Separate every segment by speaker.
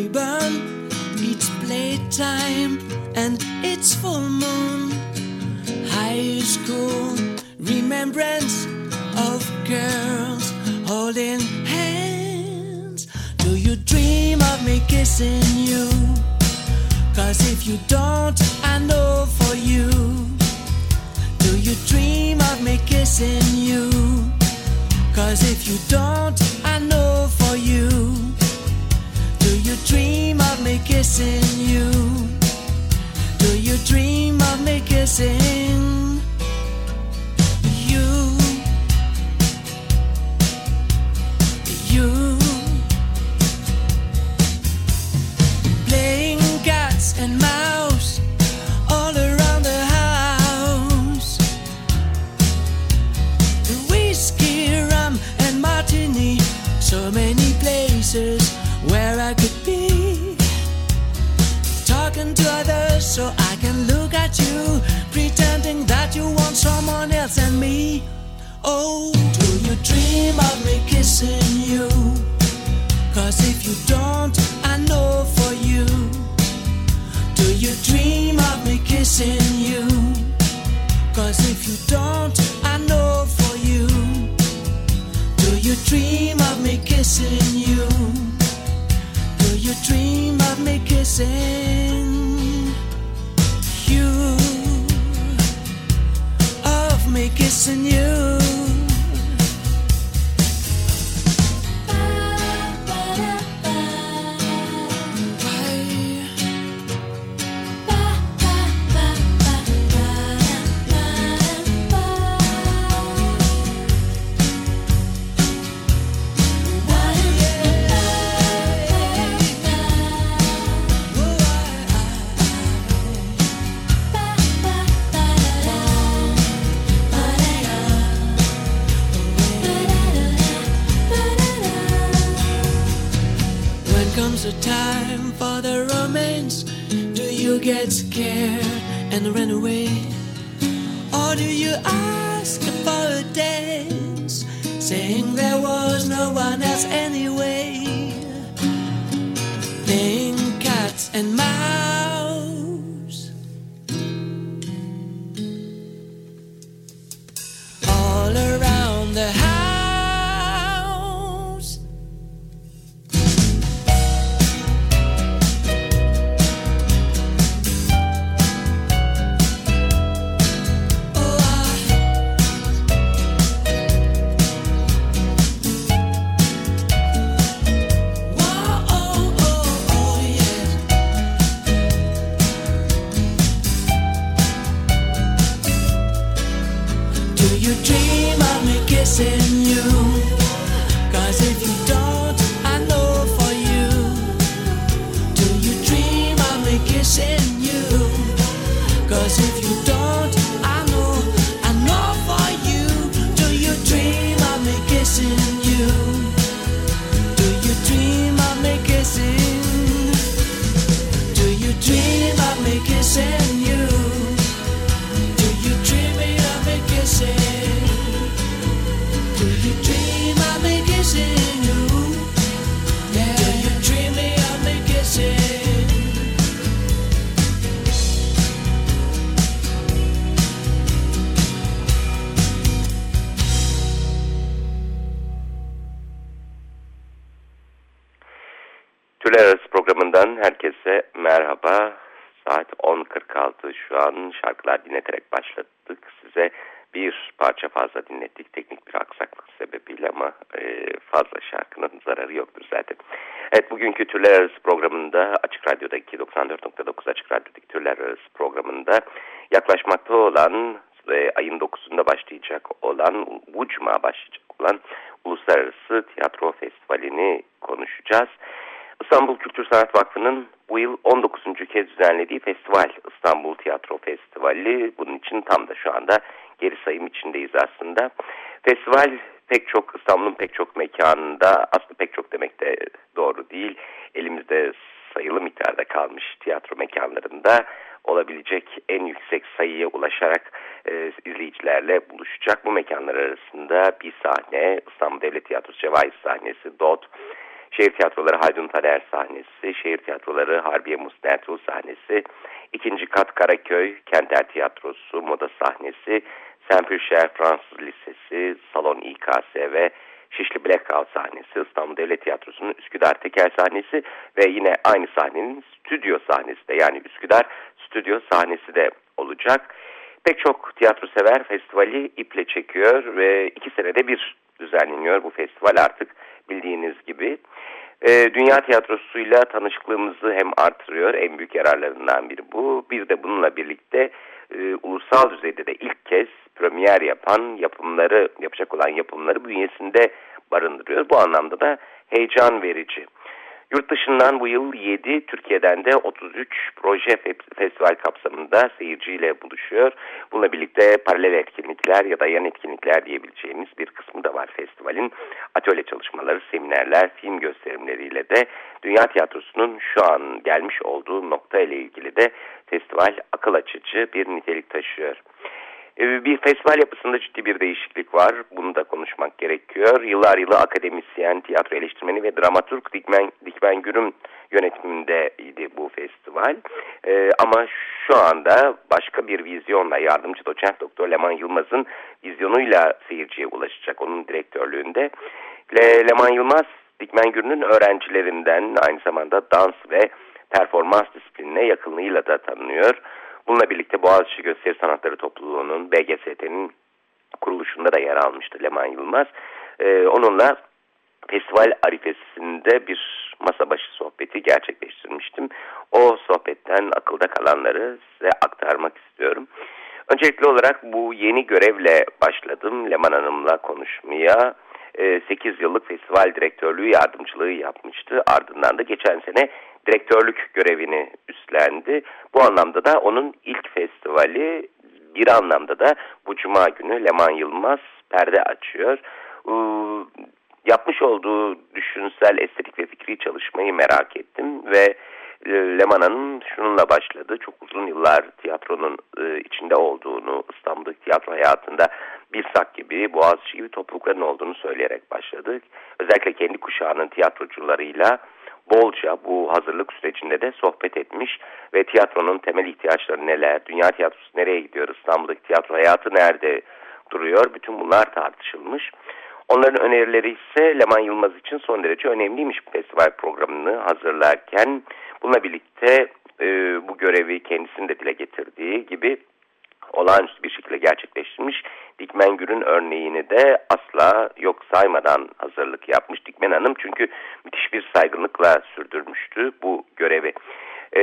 Speaker 1: And it
Speaker 2: took even less to rebound each playtime and it's full moon. High school remembrance of girls holding hands. Do you dream of me kissing you? Cause if you don't, I know for you. Do you dream of me kissing you? Cause if you don't, I know for you. Do you dream of me kissing you? Do you dream of me kissing Oh, do you dream of me kissing you? Cause if you don't, I know for you. Do you dream of me kissing you? Cause if you don't, I know for you. Do you dream of me kissing you? Do you dream of me kissing you? Of me kissing you? the
Speaker 3: high 10.46 şu an şarkılar dinleterek başladık. Size bir parça fazla dinlettik teknik bir aksaklık sebebiyle ama e, fazla şarkının zararı yoktur zaten. Evet bugünkü Türler Arası programında Açık Radyo'daki 94.9 Açık Radyo'daki Türler Arası programında yaklaşmakta olan ve ayın 9'unda başlayacak olan bu cuma başlayacak olan Uluslararası Tiyatro Festivali'ni konuşacağız. İstanbul Kültür Sanat Vakfı'nın bu yıl 19. kez düzenlediği festival İstanbul Tiyatro Festivali. Bunun için tam da şu anda geri sayım içindeyiz aslında. Festival pek çok İstanbul'un pek çok mekanında aslında pek çok demek de doğru değil. Elimizde sayılı miktarda kalmış tiyatro mekanlarında olabilecek en yüksek sayıya ulaşarak e, izleyicilerle buluşacak. Bu mekanlar arasında bir sahne İstanbul Devlet Tiyatrosu Cevahir sahnesi, DOT, Şehir Tiyatroları Haydun Taner sahnesi, Şehir Tiyatroları Harbiye Musnertul sahnesi, İkinci kat Karaköy, Kenter Tiyatrosu, Moda Sahnesi, Saint-Pulcher Fransız Lisesi, Salon İKS ve Şişli Blackout sahnesi, İstanbul Devlet Tiyatrosu'nun Üsküdar Teker sahnesi ve yine aynı sahnenin stüdyo sahnesi de yani Üsküdar stüdyo sahnesi de olacak. Pek çok tiyatro sever festivali iple çekiyor ve iki senede bir düzenleniyor bu festival artık bildiğiniz gibi. E, dünya tiyatrosuyla tanışıklığımızı hem artırıyor, en büyük yararlarından biri bu. Bir de bununla birlikte e, ulusal düzeyde de ilk kez premier yapan yapımları, yapacak olan yapımları bünyesinde barındırıyor. Bu anlamda da heyecan verici. Yurt dışından bu yıl 7, Türkiye'den de 33 proje festival kapsamında seyirciyle buluşuyor. Bununla birlikte paralel etkinlikler ya da yan etkinlikler diyebileceğimiz bir kısmı da var festivalin. Atölye çalışmaları, seminerler, film gösterimleriyle de Dünya Tiyatrosu'nun şu an gelmiş olduğu nokta ile ilgili de festival akıl açıcı bir nitelik taşıyor. Ee, bir festival yapısında ciddi bir değişiklik var. Bunu da konuşmak gerekiyor. Yıllar yılı akademisyen, tiyatro eleştirmeni ve dramaturg Dikmen, Dikmen Gürüm yönetimindeydi bu festival. Ee, ama şu anda başka bir vizyonla yardımcı doçent doktor Leman Yılmaz'ın vizyonuyla seyirciye ulaşacak. Onun direktörlüğünde. Le, Leman Yılmaz Dikmen Gürüm'ün öğrencilerinden aynı zamanda dans ve performans disiplinine yakınlığıyla da tanınıyor. Bununla birlikte Boğaziçi Gösteri Sanatları Topluluğu'nun BGST'nin kuruluşunda da yer almıştı Leman Yılmaz. Ee, onunla festival arifesinde bir masa başı sohbeti gerçekleştirmiştim. O sohbetten akılda kalanları size aktarmak istiyorum. Öncelikli olarak bu yeni görevle başladım Leman Hanım'la konuşmaya. 8 ee, yıllık festival direktörlüğü yardımcılığı yapmıştı. Ardından da geçen sene direktörlük görevini üstlendi. Bu anlamda da onun ilk festivali bir anlamda da bu cuma günü Leman Yılmaz perde açıyor. Ee, yapmış olduğu düşünsel, estetik ve fikri çalışmayı merak ettim ve e, Leman şununla başladı. Çok uzun yıllar tiyatronun e, içinde olduğunu, İstanbul'daki tiyatro hayatında bir sak gibi, Boğaziçi gibi toplulukların olduğunu söyleyerek başladık. Özellikle kendi kuşağının tiyatrocularıyla bolca bu hazırlık sürecinde de sohbet etmiş ve tiyatronun temel ihtiyaçları neler, dünya tiyatrosu nereye gidiyor, İstanbul'daki tiyatro hayatı nerede duruyor, bütün bunlar tartışılmış. Onların önerileri ise Leman Yılmaz için son derece önemliymiş festival programını hazırlarken. Bununla birlikte e, bu görevi kendisinin de dile getirdiği gibi olağanüstü bir şekilde gerçekleştirmiş. Dikmen Gür'ün örneğini de asla yok saymadan hazırlık yapmış Dikmen Hanım. Çünkü müthiş bir saygınlıkla sürdürmüştü bu görevi. Ee,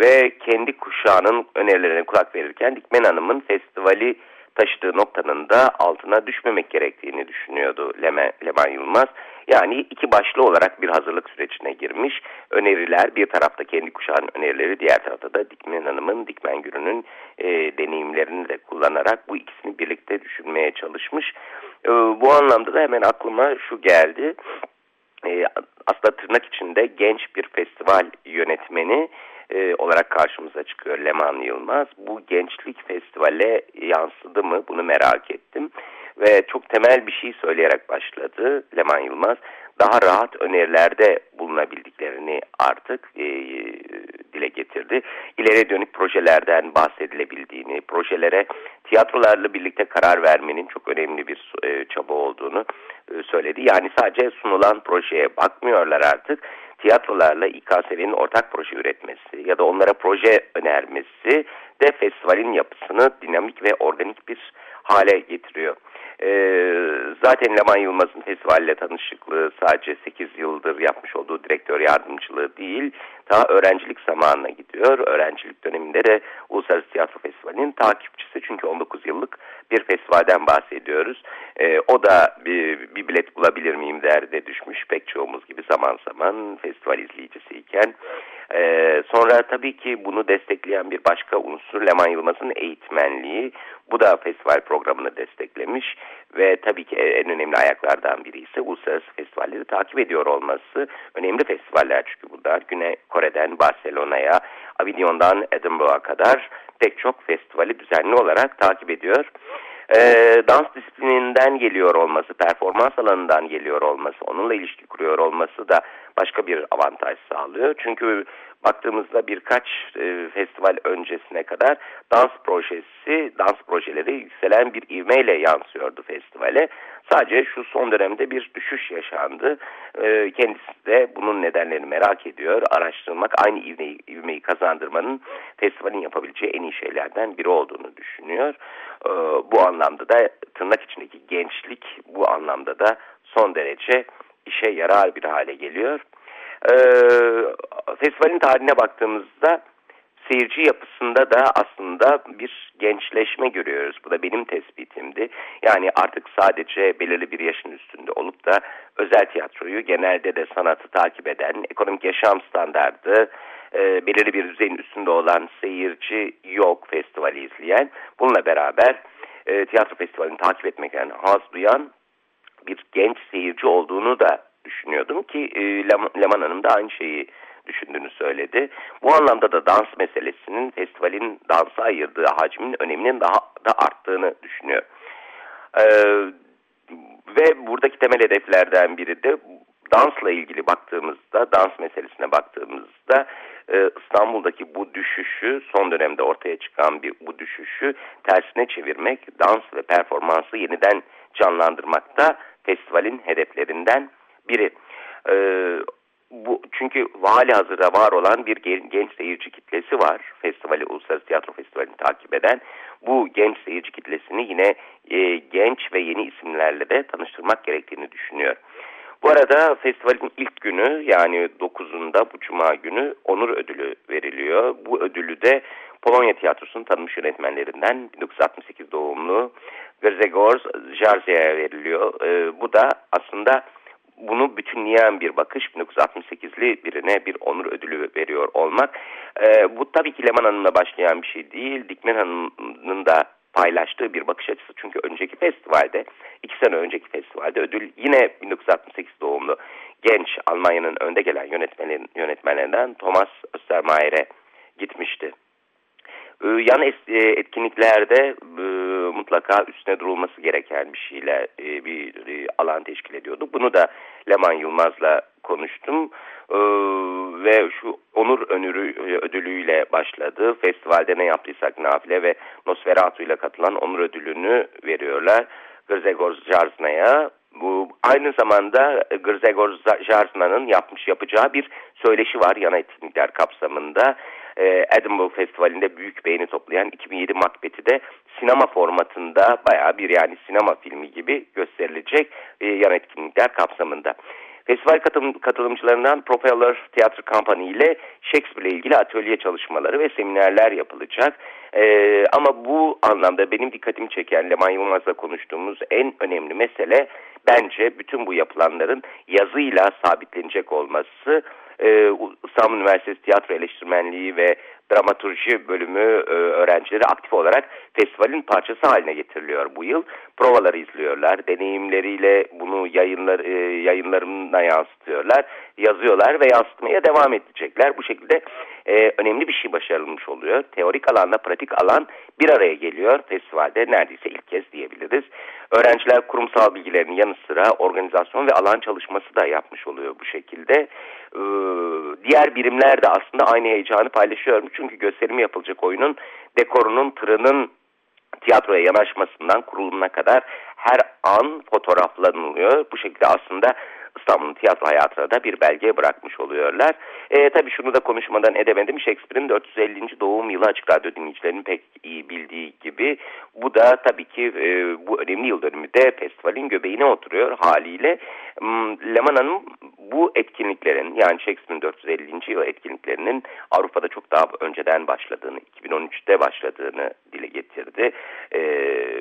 Speaker 3: ve kendi kuşağının önerilerine kulak verirken Dikmen Hanım'ın festivali taşıdığı noktanın da altına düşmemek gerektiğini düşünüyordu Leman, Leman Yılmaz. Yani iki başlı olarak bir hazırlık sürecine girmiş. Öneriler bir tarafta kendi kuşağın önerileri diğer tarafta da Dikmen Hanım'ın, Dikmen Gürü'nün e, deneyimlerini de kullanarak bu ikisini birlikte düşünmeye çalışmış. E, bu anlamda da hemen aklıma şu geldi. E, aslında tırnak içinde genç bir festival yönetmeni e, olarak karşımıza çıkıyor Leman Yılmaz. Bu gençlik festivale yansıdı mı bunu merak ettim. Ve çok temel bir şey söyleyerek başladı Leman Yılmaz. Daha rahat önerilerde bulunabildiklerini artık e, dile getirdi. İleri dönük projelerden bahsedilebildiğini, projelere tiyatrolarla birlikte karar vermenin çok önemli bir e, çaba olduğunu e, söyledi. Yani sadece sunulan projeye bakmıyorlar artık tiyatrolarla İKSV'nin ortak proje üretmesi ya da onlara proje önermesi de festivalin yapısını dinamik ve organik bir hale getiriyor. Ee, zaten Leman Yılmaz'ın festivalle tanışıklığı sadece 8 yıldır yapmış olduğu direktör yardımcılığı değil, daha öğrencilik zamanına gidiyor. Öğrencilik döneminde de Uluslararası Tiyatro Festivali'nin takipçisi çünkü 19 yıllık bir festivalden bahsediyoruz. Ee, o da bir, bir bilet bulabilir miyim derde düşmüş pek çoğumuz gibi zaman zaman festival izleyicisiyken. Ee, sonra tabii ki bunu destekleyen bir başka unsur Leman Yılmaz'ın eğitmenliği. Bu da festival programını desteklemiş ve tabii ki en önemli ayaklardan biri ise uluslararası festivalleri takip ediyor olması. Önemli festivaller çünkü bunlar. Güney Kore'den Barcelona'ya, Avignon'dan Edinburgh'a kadar pek çok festivali düzenli olarak takip ediyor. E, dans disiplininden geliyor olması, performans alanından geliyor olması, onunla ilişki kuruyor olması da başka bir avantaj sağlıyor. Çünkü baktığımızda birkaç e, festival öncesine kadar dans projesi, dans projeleri yükselen bir ivmeyle yansıyordu festivale. Sadece şu son dönemde bir düşüş yaşandı. E, kendisi de bunun nedenlerini merak ediyor. Araştırmak aynı ivmeyi, ivmeyi kazandırmanın festivalin yapabileceği en iyi şeylerden biri olduğunu düşünüyor. E, bu anlamda da tırnak içindeki gençlik bu anlamda da son derece işe yarar bir hale geliyor. Ee, festivalin tarihine baktığımızda seyirci yapısında da aslında bir gençleşme görüyoruz. Bu da benim tespitimdi. Yani artık sadece belirli bir yaşın üstünde olup da özel tiyatroyu genelde de sanatı takip eden, ekonomik yaşam standardı, e, belirli bir düzeyin üstünde olan seyirci yok festivali izleyen. Bununla beraber e, tiyatro festivalini takip etmekten haz duyan bir genç seyirci olduğunu da düşünüyordum ki e, Leman Hanım da aynı şeyi düşündüğünü söyledi. Bu anlamda da dans meselesinin festivalin dansa ayırdığı hacmin öneminin daha da arttığını düşünüyor. Ee, ve buradaki temel hedeflerden biri de dansla ilgili baktığımızda, dans meselesine baktığımızda e, İstanbul'daki bu düşüşü, son dönemde ortaya çıkan bir bu düşüşü tersine çevirmek, dans ve performansı yeniden canlandırmakta festivalin hedeflerinden biri. E, bu çünkü hali hazırda var olan bir genç seyirci kitlesi var. Festivali, Uluslararası Tiyatro Festivali'ni takip eden. Bu genç seyirci kitlesini yine e, genç ve yeni isimlerle de tanıştırmak gerektiğini düşünüyor. Bu arada festivalin ilk günü yani 9'unda bu cuma günü onur ödülü veriliyor. Bu ödülü de Polonya Tiyatrosu'nun tanınmış yönetmenlerinden 1968 doğumlu Grzegorz Jarzia'ya veriliyor. Ee, bu da aslında bunu bütünleyen bir bakış 1968'li birine bir onur ödülü veriyor olmak. E, bu tabii ki Leman Hanım'la başlayan bir şey değil. Dikmen Hanım'ın da paylaştığı bir bakış açısı. Çünkü önceki festivalde, iki sene önceki festivalde ödül yine 1968 doğumlu genç Almanya'nın önde gelen yönetmenlerinden Thomas Östermayer'e gitmişti. Ee, yan e, etkinliklerde e, mutlaka üstüne durulması gereken bir şeyle e, bir alan teşkil ediyordu. Bunu da Leman Yılmaz'la konuştum ee, ve şu onur önürü ödülüyle başladı. Festivalde ne yaptıysak nafile ve Nosferatu ile katılan onur ödülünü veriyorlar. Grzegor Jarzna'ya bu aynı zamanda Grzegor Jarzna'nın yapmış yapacağı bir söyleşi var yana etkinlikler kapsamında e, Edinburgh Festivali'nde büyük beğeni toplayan 2007 Macbeth'i de sinema formatında bayağı bir yani sinema filmi gibi gösterilecek e, yan etkinlikler kapsamında. Festival katılım, katılımcılarından Propeller Tiyatro Company ile Shakespeare ile ilgili atölye çalışmaları ve seminerler yapılacak. Ee, ama bu anlamda benim dikkatimi çeken Leman Yılmaz'la konuştuğumuz en önemli mesele bence bütün bu yapılanların yazıyla sabitlenecek olması e, İstanbul Üniversitesi Tiyatro Eleştirmenliği ve Dramaturji bölümü e, öğrencileri aktif olarak festivalin parçası haline getiriliyor bu yıl. Provaları izliyorlar, deneyimleriyle bunu yayınlar, e, yayınlarına yansıtıyorlar, yazıyorlar ve yansıtmaya devam edecekler. Bu şekilde e, önemli bir şey başarılmış oluyor. Teorik alanla pratik alan bir araya geliyor festivalde neredeyse ilk kez diyebiliriz. Öğrenciler kurumsal bilgilerinin yanı sıra organizasyon ve alan çalışması da yapmış oluyor bu şekilde. Ee, diğer birimler de aslında aynı heyecanı paylaşıyor. Çünkü gösterimi yapılacak oyunun dekorunun, tırının tiyatroya yanaşmasından kurulumuna kadar her an fotoğraflanılıyor. Bu şekilde aslında İstanbul'un tiyatro hayatına da bir belge bırakmış oluyorlar. E, tabii şunu da konuşmadan edemedim. Shakespeare'in 450. doğum yılı açık radyo dinleyicilerinin pek iyi bildiği gibi. Bu da tabii ki e, bu önemli yıl dönümü de festivalin göbeğine oturuyor haliyle. Hmm, Leman Hanım bu etkinliklerin yani Shakespeare'in 450. yıl etkinliklerinin Avrupa'da çok daha önceden başladığını, 2013'te başladığını dile getirdi. E,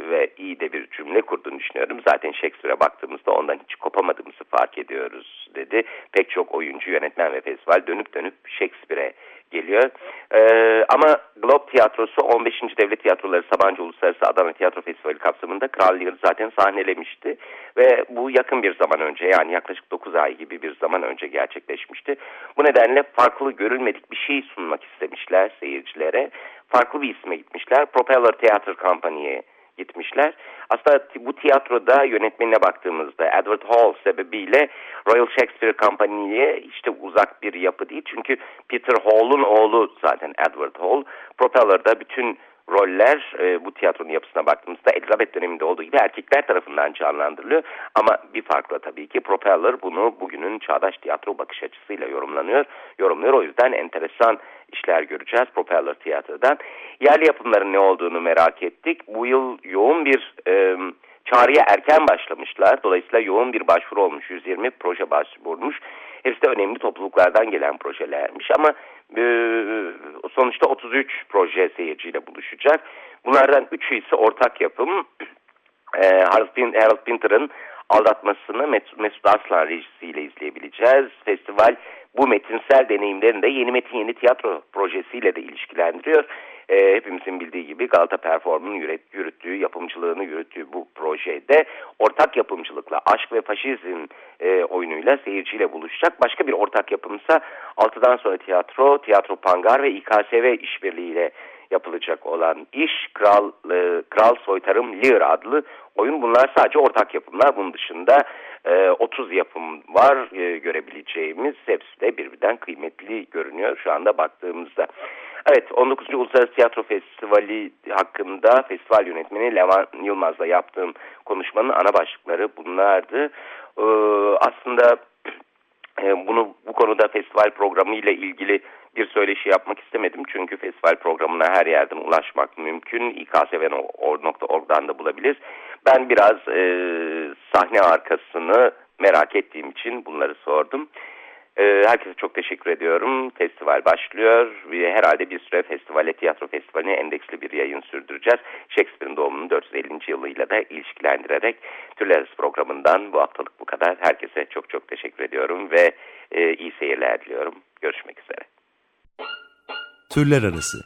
Speaker 3: ve iyi de bir cümle kurduğunu düşünüyorum. Zaten Shakespeare'e baktığımızda ondan hiç kopamadığımızı fark ediyoruz dedi. Pek çok oyuncu, yönetmen ve festival dönüp dönüp Shakespeare'e geliyor. Ee, ama Globe Tiyatrosu 15. Devlet Tiyatroları Sabancı Uluslararası Adana Tiyatro Festivali kapsamında Kral Lear'ı zaten sahnelemişti. Ve bu yakın bir zaman önce yani yaklaşık 9 ay gibi bir zaman önce gerçekleşmişti. Bu nedenle farklı görülmedik bir şey sunmak istemişler seyircilere. Farklı bir isme gitmişler. Propeller Theater Company'ye gitmişler. Aslında bu tiyatroda yönetmenine baktığımızda Edward Hall sebebiyle Royal Shakespeare Company'ye işte uzak bir yapı değil. Çünkü Peter Hall'un oğlu zaten Edward Hall. Propeller'da bütün roller e, bu tiyatronun yapısına baktığımızda Elizabeth döneminde olduğu gibi erkekler tarafından canlandırılıyor. Ama bir farkla tabii ki Propeller bunu bugünün çağdaş tiyatro bakış açısıyla yorumlanıyor. Yorumluyor o yüzden enteresan işler göreceğiz Propeller tiyatrodan. Yerli yapımların ne olduğunu merak ettik. Bu yıl yoğun bir e, çağrıya erken başlamışlar. Dolayısıyla yoğun bir başvuru olmuş. 120 proje başvurmuş. Hepsi de önemli topluluklardan gelen projelermiş ama e, sonuçta 33 proje seyirciyle buluşacak. Bunlardan 3'ü ise ortak yapım. E, Harold Pinter'ın aldatmasını Mesut Aslan rejisiyle izleyebileceğiz. Festival bu metinsel deneyimlerini de Yeni Metin Yeni Tiyatro projesiyle de ilişkilendiriyor. E, hepimizin bildiği gibi Galata Perform'un yürüttüğü, yapımcılığını yürüttüğü bu projede ortak yapımcılıkla Aşk ve Faşizm e, oyunuyla seyirciyle buluşacak. Başka bir ortak yapımsa Altıdan sonra tiyatro, Tiyatro Pangar ve İKSV işbirliğiyle yapılacak olan iş Kral e, Kral Soytarım Lear adlı oyun. Bunlar sadece ortak yapımlar. Bunun dışında e, 30 yapım var e, görebileceğimiz. Hepsi de birbirinden kıymetli görünüyor şu anda baktığımızda. Evet 19. Uluslararası Tiyatro Festivali hakkında festival yönetmeni Levan Yılmaz'la yaptığım konuşmanın ana başlıkları bunlardı. Ee, aslında e, bunu bu konuda festival programı ile ilgili bir söyleşi yapmak istemedim. Çünkü festival programına her yerden ulaşmak mümkün. iksv.org'dan da bulabiliriz. Ben biraz e, sahne arkasını merak ettiğim için bunları sordum. E, herkese çok teşekkür ediyorum. Festival başlıyor. Herhalde bir süre festivale, tiyatro festivaline endeksli bir yayın sürdüreceğiz. Shakespeare'in doğumunun 450. yılıyla da ilişkilendirerek Türler programından bu haftalık bu kadar. Herkese çok çok teşekkür ediyorum ve e, iyi seyirler diliyorum. Görüşmek üzere.
Speaker 2: Türler Arası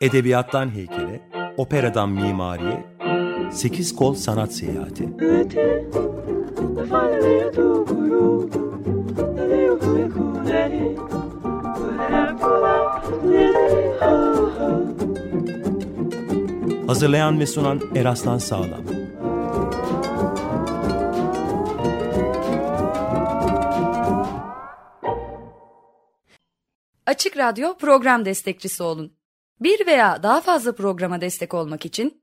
Speaker 2: Edebiyattan heykele, operadan mimariye, sekiz kol sanat seyahati. Hazırlayan ve sunan Eraslan Sağlam.
Speaker 4: Açık Radyo program destekçisi olun. Bir veya daha fazla programa destek olmak için